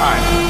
time.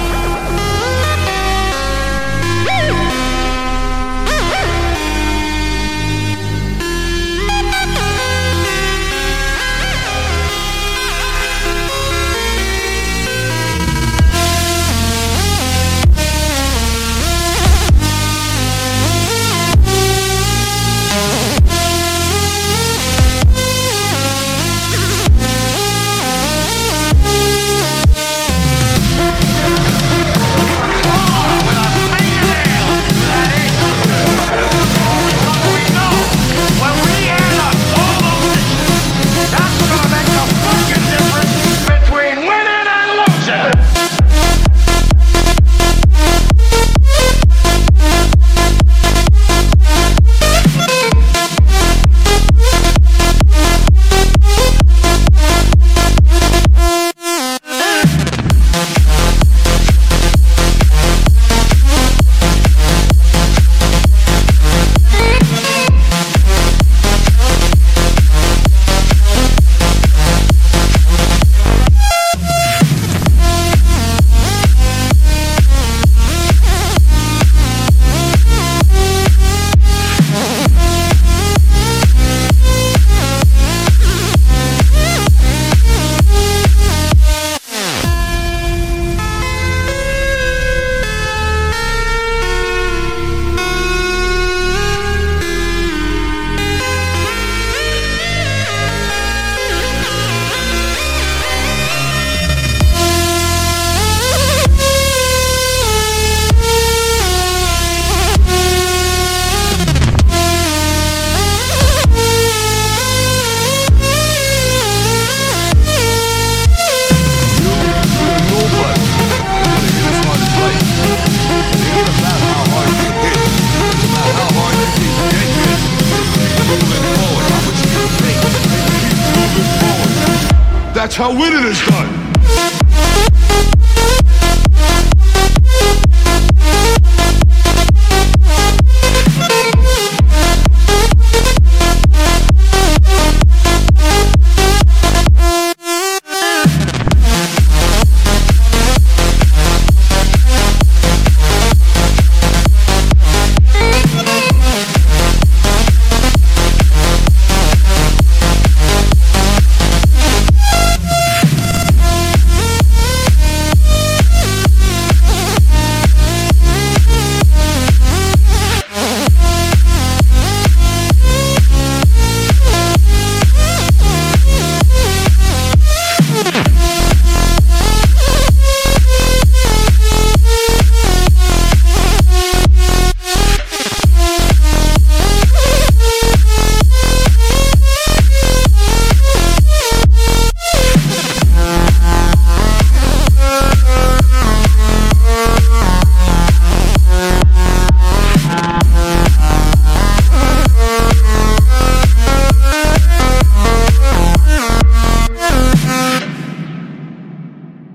That's how winning is done.